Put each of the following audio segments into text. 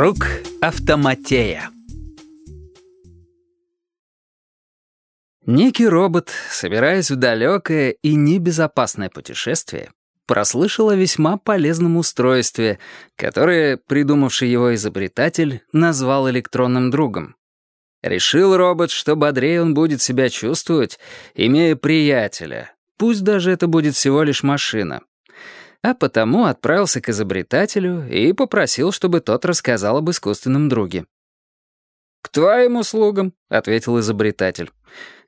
Друг автоматея. Некий робот, собираясь в далекое и небезопасное путешествие, прослышал о весьма полезном устройстве, которое, придумавший его изобретатель, назвал электронным другом. Решил робот, что бодрее он будет себя чувствовать, имея приятеля, пусть даже это будет всего лишь машина, а потому отправился к изобретателю и попросил, чтобы тот рассказал об искусственном друге. «К твоим услугам», — ответил изобретатель.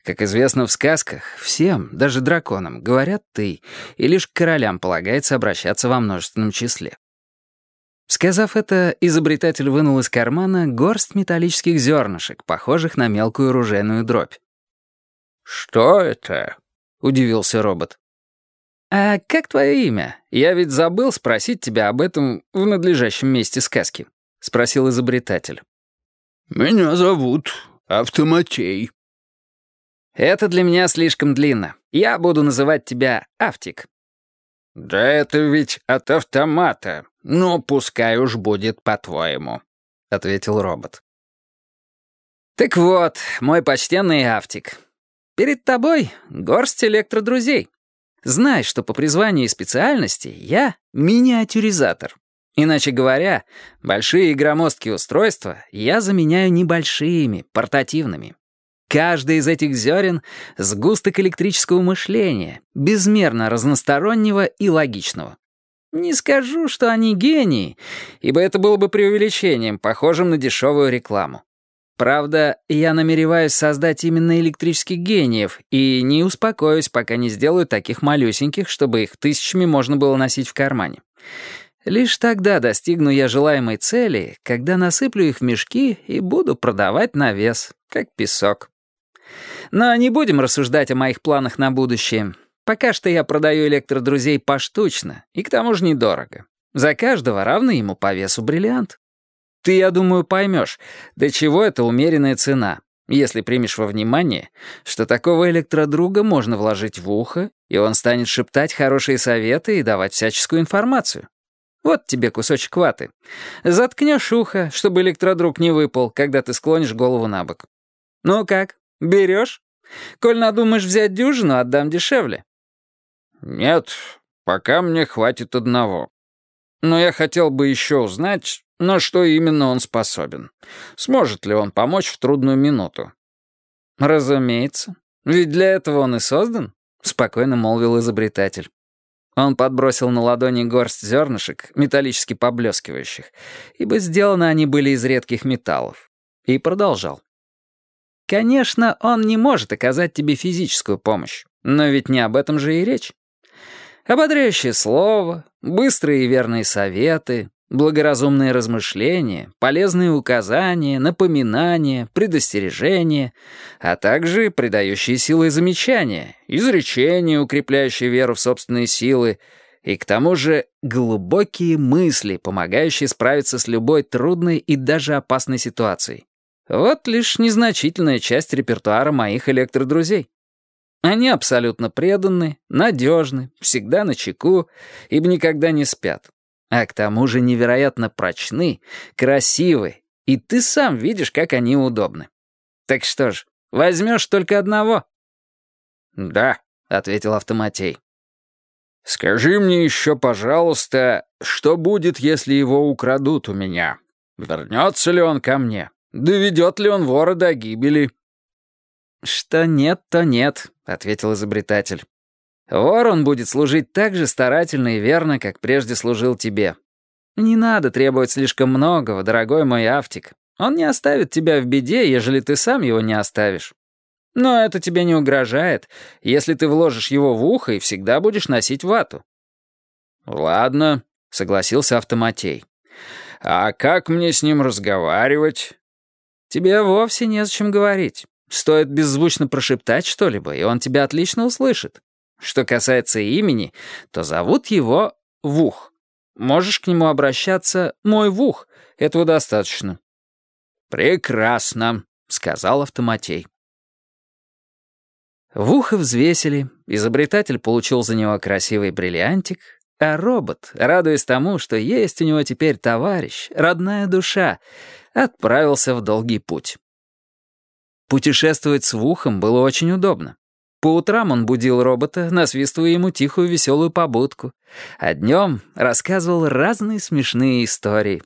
«Как известно в сказках, всем, даже драконам, говорят «ты», и лишь к королям полагается обращаться во множественном числе». Сказав это, изобретатель вынул из кармана горсть металлических зернышек, похожих на мелкую оружейную дробь. «Что это?» — удивился робот. «А как твое имя? Я ведь забыл спросить тебя об этом в надлежащем месте сказки», — спросил изобретатель. «Меня зовут Автоматей». «Это для меня слишком длинно. Я буду называть тебя Автик». «Да это ведь от автомата. Ну, пускай уж будет по-твоему», — ответил робот. «Так вот, мой почтенный Автик, перед тобой горсть электродрузей. Знай, что по призванию и специальности я миниатюризатор. Иначе говоря, большие и громоздкие устройства я заменяю небольшими, портативными. Каждый из этих зерен — сгусток электрического мышления, безмерно разностороннего и логичного. Не скажу, что они гении, ибо это было бы преувеличением, похожим на дешевую рекламу. Правда, я намереваюсь создать именно электрических гениев и не успокоюсь, пока не сделаю таких малюсеньких, чтобы их тысячами можно было носить в кармане. Лишь тогда достигну я желаемой цели, когда насыплю их в мешки и буду продавать на вес, как песок. Но не будем рассуждать о моих планах на будущее. Пока что я продаю электродрузей поштучно, и к тому же недорого. За каждого равный ему по весу бриллиант. Ты, я думаю, поймешь, до чего это умеренная цена, если примешь во внимание, что такого электродруга можно вложить в ухо, и он станет шептать хорошие советы и давать всяческую информацию. Вот тебе кусочек ваты. Заткнешь ухо, чтобы электродруг не выпал, когда ты склонишь голову на бок. Ну как, берешь? Коль надумаешь взять дюжину, отдам дешевле. Нет, пока мне хватит одного. Но я хотел бы еще узнать, на что именно он способен. Сможет ли он помочь в трудную минуту? «Разумеется. Ведь для этого он и создан», — спокойно молвил изобретатель. Он подбросил на ладони горсть зернышек, металлически поблескивающих, ибо сделаны они были из редких металлов, и продолжал. «Конечно, он не может оказать тебе физическую помощь, но ведь не об этом же и речь. Ободряющее слово, быстрые и верные советы, Благоразумные размышления, полезные указания, напоминания, предостережения, а также придающие силы замечания, изречения, укрепляющие веру в собственные силы, и к тому же глубокие мысли, помогающие справиться с любой трудной и даже опасной ситуацией. Вот лишь незначительная часть репертуара моих электродрузей. Они абсолютно преданы, надежны, всегда на чеку, ибо никогда не спят а к тому же невероятно прочны, красивы, и ты сам видишь, как они удобны. Так что ж, возьмешь только одного?» «Да», — ответил автоматей. «Скажи мне еще, пожалуйста, что будет, если его украдут у меня? Вернется ли он ко мне? Доведет ли он вора до гибели?» «Что нет, то нет», — ответил изобретатель. Вор он будет служить так же старательно и верно, как прежде служил тебе. Не надо требовать слишком многого, дорогой мой Автик. Он не оставит тебя в беде, ежели ты сам его не оставишь. Но это тебе не угрожает, если ты вложишь его в ухо и всегда будешь носить вату». «Ладно», — согласился Автоматей. «А как мне с ним разговаривать?» «Тебе вовсе незачем говорить. Стоит беззвучно прошептать что-либо, и он тебя отлично услышит. Что касается имени, то зовут его Вух. Можешь к нему обращаться «мой Вух», этого достаточно». «Прекрасно», — сказал автоматей. Вуха взвесили, изобретатель получил за него красивый бриллиантик, А робот, радуясь тому, что есть у него теперь товарищ, родная душа, отправился в долгий путь. Путешествовать с Вухом было очень удобно. По утрам он будил робота, насвистывая ему тихую веселую побудку, а днем рассказывал разные смешные истории.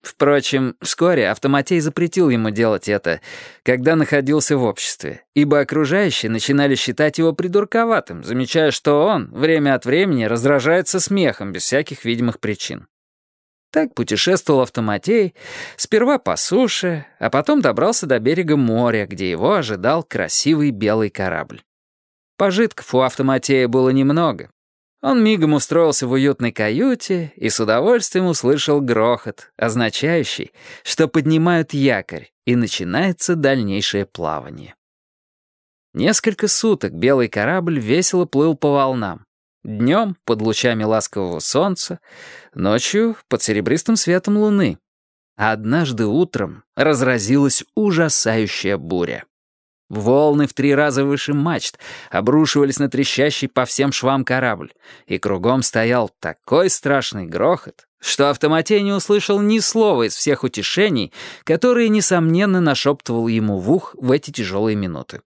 Впрочем, вскоре Автоматей запретил ему делать это, когда находился в обществе, ибо окружающие начинали считать его придурковатым, замечая, что он время от времени раздражается смехом без всяких видимых причин. Так путешествовал Автоматей, сперва по суше, а потом добрался до берега моря, где его ожидал красивый белый корабль. Пожитков у автоматея было немного. Он мигом устроился в уютной каюте и с удовольствием услышал грохот, означающий, что поднимают якорь, и начинается дальнейшее плавание. Несколько суток белый корабль весело плыл по волнам. Днем под лучами ласкового солнца, ночью под серебристым светом луны. А однажды утром разразилась ужасающая буря. Волны в три раза выше мачт обрушивались на трещащий по всем швам корабль, и кругом стоял такой страшный грохот, что Автоматей не услышал ни слова из всех утешений, которые, несомненно, нашептывал ему в ух в эти тяжелые минуты.